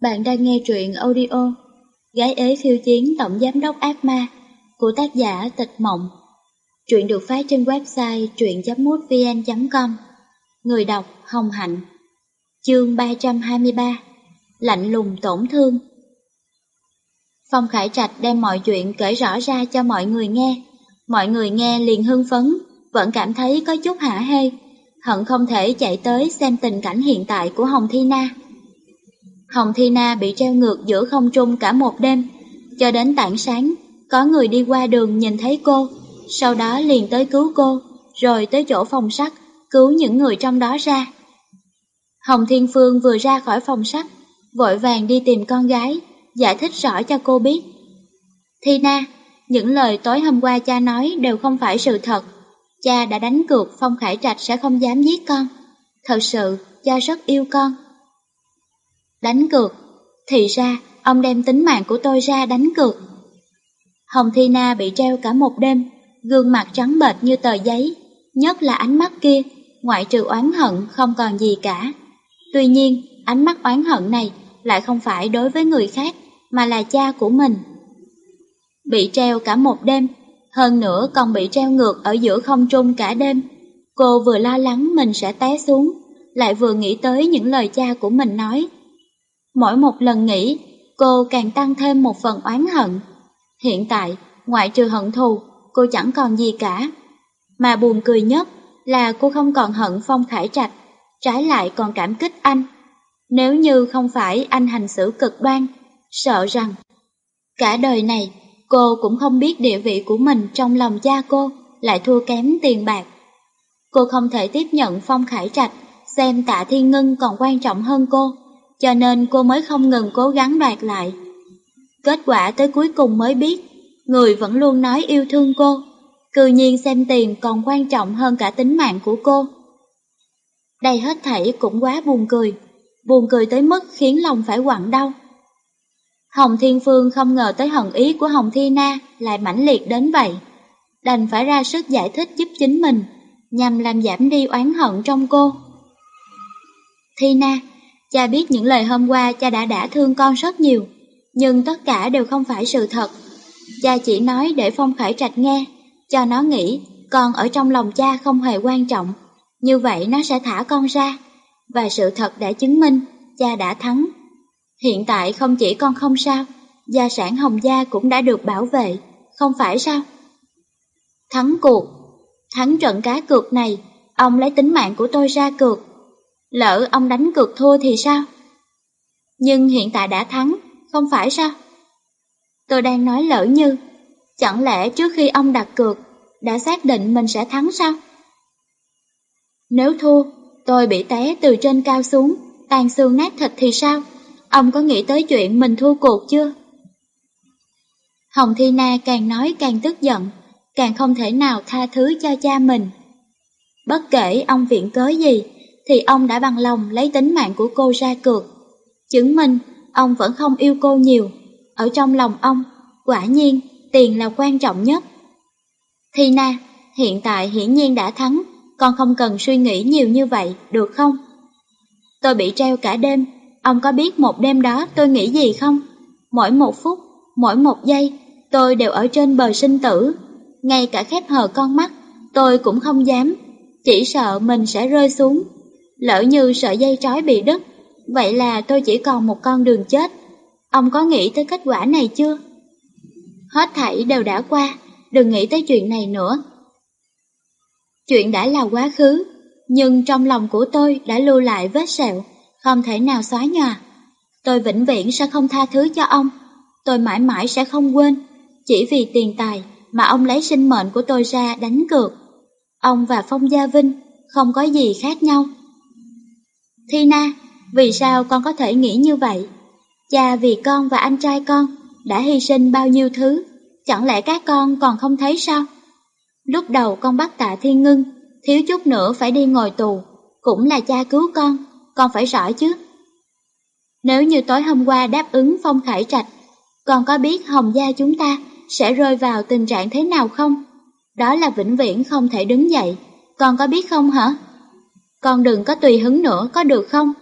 Bạn đang nghe truyện audio Gái ế phiêu chiến tổng giám đốc ác ma của tác giả Tịch Mộng. Truyện được phát trên website truyện.mútvn.com Người đọc Hồng Hạnh Chương 323 Lạnh lùng tổn thương Phong Khải Trạch đem mọi chuyện kể rõ ra cho mọi người nghe. Mọi người nghe liền hưng phấn, vẫn cảm thấy có chút hả hê, hận không thể chạy tới xem tình cảnh hiện tại của Hồng Thi Na. Hồng Thi Na bị treo ngược giữa không trung cả một đêm, cho đến tảng sáng, có người đi qua đường nhìn thấy cô, sau đó liền tới cứu cô, rồi tới chỗ phòng sắt, cứu những người trong đó ra. Hồng Thiên Phương vừa ra khỏi phòng sắt, vội vàng đi tìm con gái, giải thích rõ cho cô biết. Thi Na, những lời tối hôm qua cha nói đều không phải sự thật. Cha đã đánh cược Phong Khải Trạch sẽ không dám giết con. Thật sự, cha rất yêu con. Đánh cược, thì ra ông đem tính mạng của tôi ra đánh cược. Hồng Thi Na bị treo cả một đêm, gương mặt trắng bệch như tờ giấy, nhất là ánh mắt kia, ngoại trừ oán hận không còn gì cả. Tuy nhiên, ánh mắt oán hận này lại không phải đối với người khác, mà là cha của mình. Bị treo cả một đêm, hơn nữa còn bị treo ngược ở giữa không trung cả đêm. Cô vừa lo lắng mình sẽ té xuống, lại vừa nghĩ tới những lời cha của mình nói. Mỗi một lần nghĩ, cô càng tăng thêm một phần oán hận. Hiện tại, ngoại trừ hận thù, cô chẳng còn gì cả. Mà buồn cười nhất là cô không còn hận Phong Khải Trạch, trái lại còn cảm kích anh. Nếu như không phải anh hành xử cực đoan, sợ rằng cả đời này cô cũng không biết địa vị của mình trong lòng cha cô lại thua kém tiền bạc. Cô không thể tiếp nhận Phong Khải Trạch, xem tạ thiên ngân còn quan trọng hơn cô cho nên cô mới không ngừng cố gắng đoạt lại. Kết quả tới cuối cùng mới biết, người vẫn luôn nói yêu thương cô, cư nhiên xem tiền còn quan trọng hơn cả tính mạng của cô. Đây hết thảy cũng quá buồn cười, buồn cười tới mức khiến lòng phải quặn đau. Hồng Thiên Phương không ngờ tới hận ý của Hồng Thi Na lại mãnh liệt đến vậy, đành phải ra sức giải thích giúp chính mình, nhằm làm giảm đi oán hận trong cô. Thi Na, Cha biết những lời hôm qua cha đã đã thương con rất nhiều, nhưng tất cả đều không phải sự thật. Cha chỉ nói để Phong Khải Trạch nghe, cho nó nghĩ con ở trong lòng cha không hề quan trọng. Như vậy nó sẽ thả con ra, và sự thật đã chứng minh cha đã thắng. Hiện tại không chỉ con không sao, gia sản Hồng Gia cũng đã được bảo vệ, không phải sao? Thắng cuộc, thắng trận cá cược này, ông lấy tính mạng của tôi ra cược, Lỡ ông đánh cược thua thì sao? Nhưng hiện tại đã thắng, không phải sao? Tôi đang nói lỡ như, chẳng lẽ trước khi ông đặt cược, đã xác định mình sẽ thắng sao? Nếu thua, tôi bị té từ trên cao xuống, tàn xương nát thịt thì sao? Ông có nghĩ tới chuyện mình thua cuộc chưa? Hồng Thi Na càng nói càng tức giận, càng không thể nào tha thứ cho cha mình. Bất kể ông viện cớ gì, thì ông đã bằng lòng lấy tính mạng của cô ra cược. Chứng minh ông vẫn không yêu cô nhiều. Ở trong lòng ông, quả nhiên tiền là quan trọng nhất. Thi Na, hiện tại hiển nhiên đã thắng, con không cần suy nghĩ nhiều như vậy, được không? Tôi bị treo cả đêm, ông có biết một đêm đó tôi nghĩ gì không? Mỗi một phút, mỗi một giây, tôi đều ở trên bờ sinh tử. Ngay cả khép hờ con mắt, tôi cũng không dám, chỉ sợ mình sẽ rơi xuống Lỡ như sợi dây trói bị đứt, vậy là tôi chỉ còn một con đường chết. Ông có nghĩ tới kết quả này chưa? Hết thảy đều đã qua, đừng nghĩ tới chuyện này nữa. Chuyện đã là quá khứ, nhưng trong lòng của tôi đã lưu lại vết sẹo, không thể nào xóa nhòa. Tôi vĩnh viễn sẽ không tha thứ cho ông, tôi mãi mãi sẽ không quên, chỉ vì tiền tài mà ông lấy sinh mệnh của tôi ra đánh cược. Ông và Phong Gia Vinh không có gì khác nhau. Thi Na, vì sao con có thể nghĩ như vậy? Cha vì con và anh trai con đã hy sinh bao nhiêu thứ, chẳng lẽ các con còn không thấy sao? Lúc đầu con bắt tạ thiên ngưng, thiếu chút nữa phải đi ngồi tù, cũng là cha cứu con, con phải rõ chứ. Nếu như tối hôm qua đáp ứng Phong Khải Trạch, con có biết Hồng Gia chúng ta sẽ rơi vào tình trạng thế nào không? Đó là vĩnh viễn không thể đứng dậy, con có biết không hả? Con đừng có tùy hứng nữa có được không?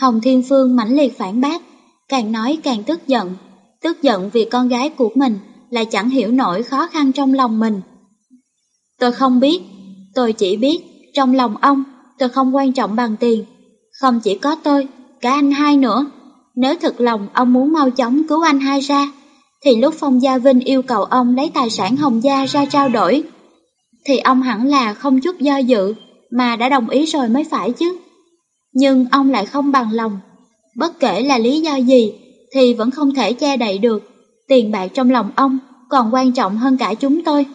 Hồng Thiên Phương mãnh liệt phản bác, càng nói càng tức giận, tức giận vì con gái của mình lại chẳng hiểu nổi khó khăn trong lòng mình. Tôi không biết, tôi chỉ biết trong lòng ông tôi không quan trọng bằng tiền, không chỉ có tôi, cả anh hai nữa. Nếu thật lòng ông muốn mau chóng cứu anh hai ra, thì lúc Phong Gia Vinh yêu cầu ông lấy tài sản Hồng Gia ra trao đổi, thì ông hẳn là không chút do dự mà đã đồng ý rồi mới phải chứ. Nhưng ông lại không bằng lòng, bất kể là lý do gì thì vẫn không thể che đậy được, tiền bạc trong lòng ông còn quan trọng hơn cả chúng tôi.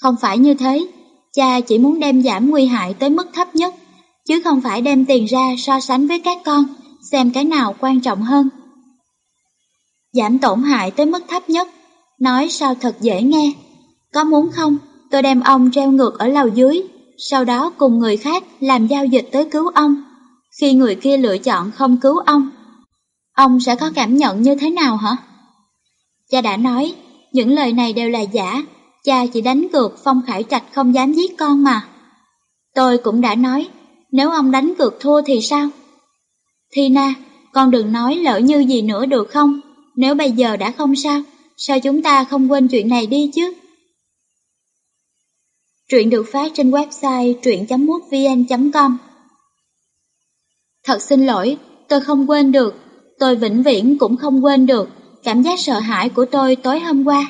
Không phải như thế, cha chỉ muốn đem giảm nguy hại tới mức thấp nhất, chứ không phải đem tiền ra so sánh với các con, xem cái nào quan trọng hơn. Giảm tổn hại tới mức thấp nhất, nói sao thật dễ nghe. Có muốn không, tôi đem ông treo ngược ở lầu dưới, sau đó cùng người khác làm giao dịch tới cứu ông. Khi người kia lựa chọn không cứu ông, ông sẽ có cảm nhận như thế nào hả? Cha đã nói, những lời này đều là giả, cha chỉ đánh cược Phong Khải Trạch không dám giết con mà. Tôi cũng đã nói, nếu ông đánh cược thua thì sao? Thi Na, con đừng nói lỡ như gì nữa được không? Nếu bây giờ đã không sao, sao chúng ta không quên chuyện này đi chứ? Truyện được phát trên website truyện.mútvn.com Thật xin lỗi, tôi không quên được, tôi vĩnh viễn cũng không quên được cảm giác sợ hãi của tôi tối hôm qua.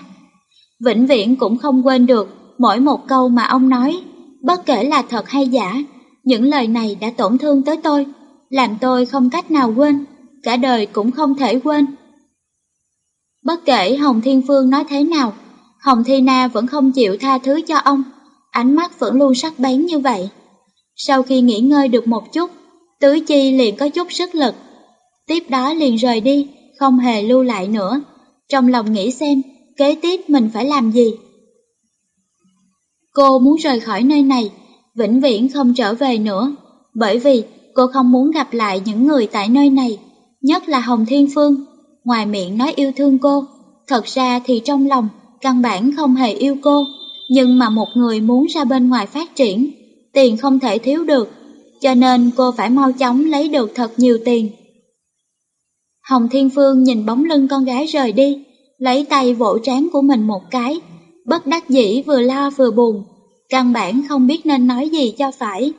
Vĩnh viễn cũng không quên được mỗi một câu mà ông nói, bất kể là thật hay giả, những lời này đã tổn thương tới tôi, làm tôi không cách nào quên, cả đời cũng không thể quên. Bất kể Hồng Thiên Phương nói thế nào, Hồng Thi Na vẫn không chịu tha thứ cho ông, ánh mắt vẫn luôn sắc bén như vậy. Sau khi nghỉ ngơi được một chút, Tứ Chi liền có chút sức lực. Tiếp đó liền rời đi, không hề lưu lại nữa. Trong lòng nghĩ xem, kế tiếp mình phải làm gì. Cô muốn rời khỏi nơi này, vĩnh viễn không trở về nữa, bởi vì cô không muốn gặp lại những người tại nơi này, nhất là Hồng Thiên Phương. Ngoài miệng nói yêu thương cô, thật ra thì trong lòng căn bản không hề yêu cô, nhưng mà một người muốn ra bên ngoài phát triển, tiền không thể thiếu được, cho nên cô phải mau chóng lấy được thật nhiều tiền. Hồng Thiên Phương nhìn bóng lưng con gái rời đi, lấy tay vỗ trán của mình một cái, bất đắc dĩ vừa lo vừa buồn, căn bản không biết nên nói gì cho phải.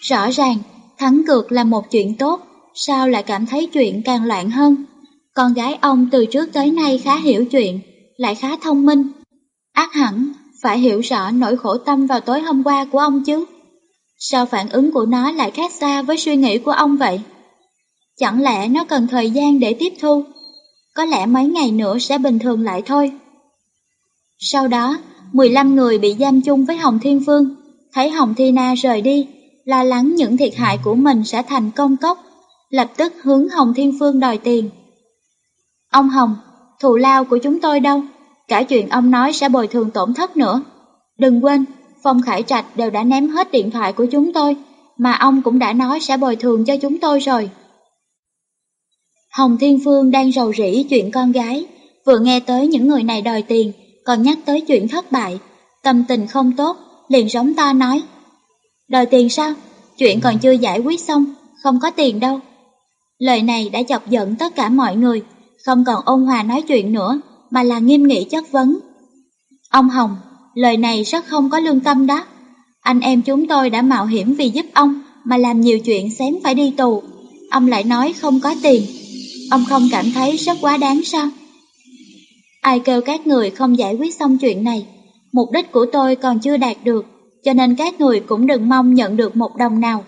Rõ ràng, thắng cược là một chuyện tốt, sao lại cảm thấy chuyện càng loạn hơn. Con gái ông từ trước tới nay khá hiểu chuyện, lại khá thông minh. Ác hẳn, phải hiểu rõ nỗi khổ tâm vào tối hôm qua của ông chứ. Sao phản ứng của nó lại khác xa với suy nghĩ của ông vậy? Chẳng lẽ nó cần thời gian để tiếp thu? Có lẽ mấy ngày nữa sẽ bình thường lại thôi. Sau đó, 15 người bị giam chung với Hồng Thiên Phương, thấy Hồng Thi Na rời đi, lo lắng những thiệt hại của mình sẽ thành công cốc, lập tức hướng Hồng Thiên Phương đòi tiền. Ông Hồng, thù lao của chúng tôi đâu? Cả chuyện ông nói sẽ bồi thường tổn thất nữa. Đừng quên, Phong Khải Trạch đều đã ném hết điện thoại của chúng tôi, mà ông cũng đã nói sẽ bồi thường cho chúng tôi rồi. Hồng Thiên Phương đang rầu rĩ chuyện con gái, vừa nghe tới những người này đòi tiền, còn nhắc tới chuyện thất bại, tâm tình không tốt, liền giống to nói. Đòi tiền sao? Chuyện còn chưa giải quyết xong, không có tiền đâu. Lời này đã chọc giận tất cả mọi người, không còn ôn hòa nói chuyện nữa, mà là nghiêm nghị chất vấn. Ông Hồng, lời này rất không có lương tâm đó. Anh em chúng tôi đã mạo hiểm vì giúp ông mà làm nhiều chuyện xém phải đi tù. Ông lại nói không có tiền, Ông không cảm thấy rất quá đáng sao? Ai kêu các người không giải quyết xong chuyện này, mục đích của tôi còn chưa đạt được, cho nên các người cũng đừng mong nhận được một đồng nào.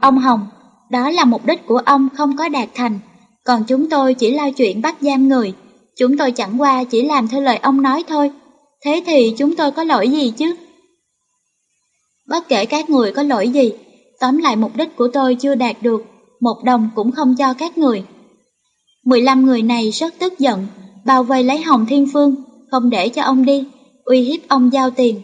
Ông Hồng, đó là mục đích của ông không có đạt thành, còn chúng tôi chỉ lo chuyện bắt giam người, chúng tôi chẳng qua chỉ làm theo lời ông nói thôi, thế thì chúng tôi có lỗi gì chứ? Bất kể các người có lỗi gì, tóm lại mục đích của tôi chưa đạt được, một đồng cũng không cho các người. 15 người này rất tức giận, bao vây lấy Hồng Thiên Phương, không để cho ông đi, uy hiếp ông giao tiền.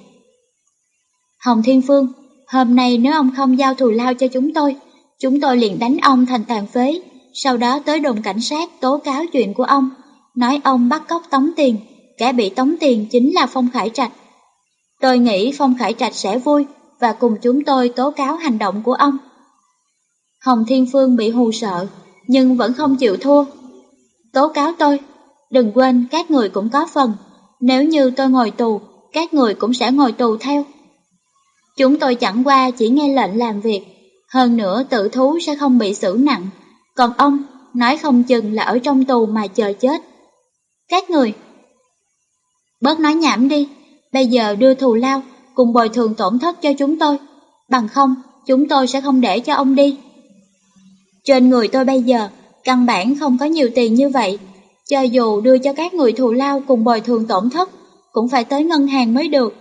Hồng Thiên Phương, hôm nay nếu ông không giao thù lao cho chúng tôi, chúng tôi liền đánh ông thành tàn phế, sau đó tới đồn cảnh sát tố cáo chuyện của ông, nói ông bắt cóc tống tiền, kẻ bị tống tiền chính là Phong Khải Trạch. Tôi nghĩ Phong Khải Trạch sẽ vui và cùng chúng tôi tố cáo hành động của ông. Hồng Thiên Phương bị hù sợ, nhưng vẫn không chịu thua. Tố cáo tôi, đừng quên các người cũng có phần, nếu như tôi ngồi tù, các người cũng sẽ ngồi tù theo. Chúng tôi chẳng qua chỉ nghe lệnh làm việc, hơn nữa tự thú sẽ không bị xử nặng, còn ông nói không chừng là ở trong tù mà chờ chết. Các người, bớt nói nhảm đi, bây giờ đưa thù lao cùng bồi thường tổn thất cho chúng tôi, bằng không chúng tôi sẽ không để cho ông đi. Trên người tôi bây giờ, căn bản không có nhiều tiền như vậy, cho dù đưa cho các người thù lao cùng bồi thường tổn thất, cũng phải tới ngân hàng mới được.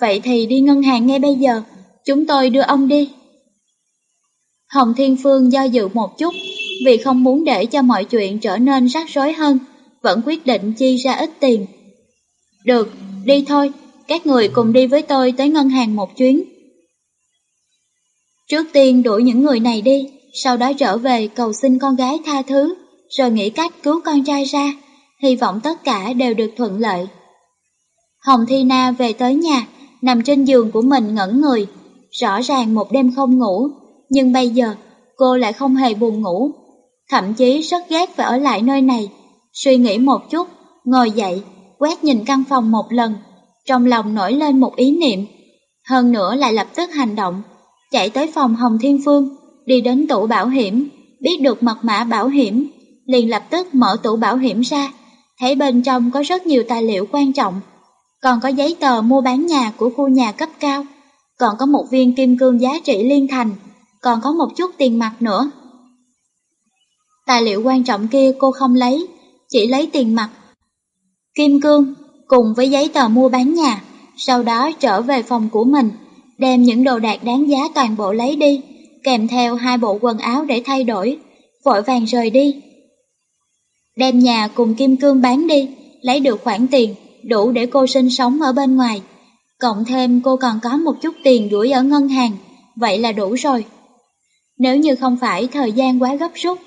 Vậy thì đi ngân hàng ngay bây giờ, chúng tôi đưa ông đi. Hồng Thiên Phương do dự một chút, vì không muốn để cho mọi chuyện trở nên rắc rối hơn, vẫn quyết định chi ra ít tiền. Được, đi thôi, các người cùng đi với tôi tới ngân hàng một chuyến. Trước tiên đuổi những người này đi, sau đó trở về cầu xin con gái tha thứ, rồi nghĩ cách cứu con trai ra, hy vọng tất cả đều được thuận lợi. Hồng Thi Na về tới nhà, nằm trên giường của mình ngẩn người, rõ ràng một đêm không ngủ, nhưng bây giờ cô lại không hề buồn ngủ, thậm chí rất ghét phải ở lại nơi này. Suy nghĩ một chút, ngồi dậy, quét nhìn căn phòng một lần, trong lòng nổi lên một ý niệm, hơn nữa lại lập tức hành động, chạy tới phòng Hồng Thiên Phương, đi đến tủ bảo hiểm, biết được mật mã bảo hiểm, liền lập tức mở tủ bảo hiểm ra, thấy bên trong có rất nhiều tài liệu quan trọng, còn có giấy tờ mua bán nhà của khu nhà cấp cao, còn có một viên kim cương giá trị liên thành, còn có một chút tiền mặt nữa. Tài liệu quan trọng kia cô không lấy, chỉ lấy tiền mặt. Kim cương cùng với giấy tờ mua bán nhà, sau đó trở về phòng của mình, đem những đồ đạc đáng giá toàn bộ lấy đi, kèm theo hai bộ quần áo để thay đổi, vội vàng rời đi. Đem nhà cùng kim cương bán đi, lấy được khoản tiền đủ để cô sinh sống ở bên ngoài. Cộng thêm cô còn có một chút tiền gửi ở ngân hàng, vậy là đủ rồi. Nếu như không phải thời gian quá gấp rút,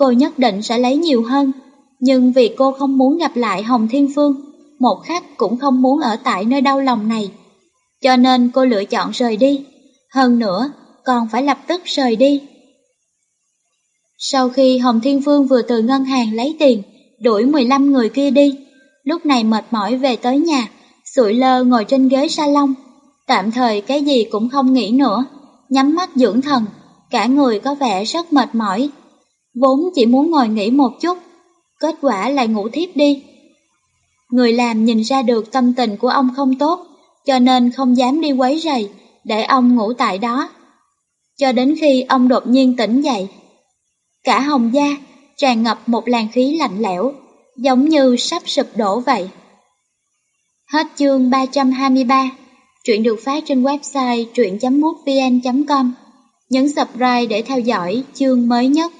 cô nhất định sẽ lấy nhiều hơn. Nhưng vì cô không muốn gặp lại Hồng Thiên Phương, một khắc cũng không muốn ở tại nơi đau lòng này. Cho nên cô lựa chọn rời đi. Hơn nữa, còn phải lập tức rời đi. Sau khi Hồng Thiên Phương vừa từ ngân hàng lấy tiền, đuổi 15 người kia đi, lúc này mệt mỏi về tới nhà, sụi lơ ngồi trên ghế salon, tạm thời cái gì cũng không nghĩ nữa, nhắm mắt dưỡng thần, cả người có vẻ rất mệt mỏi. Vốn chỉ muốn ngồi nghỉ một chút, kết quả lại ngủ thiếp đi. Người làm nhìn ra được tâm tình của ông không tốt, cho nên không dám đi quấy rầy, để ông ngủ tại đó. Cho đến khi ông đột nhiên tỉnh dậy. Cả hồng gia tràn ngập một làn khí lạnh lẽo, giống như sắp sụp đổ vậy. Hết chương 323, truyện được phát trên website truyện.mútvn.com. Nhấn subscribe để theo dõi chương mới nhất.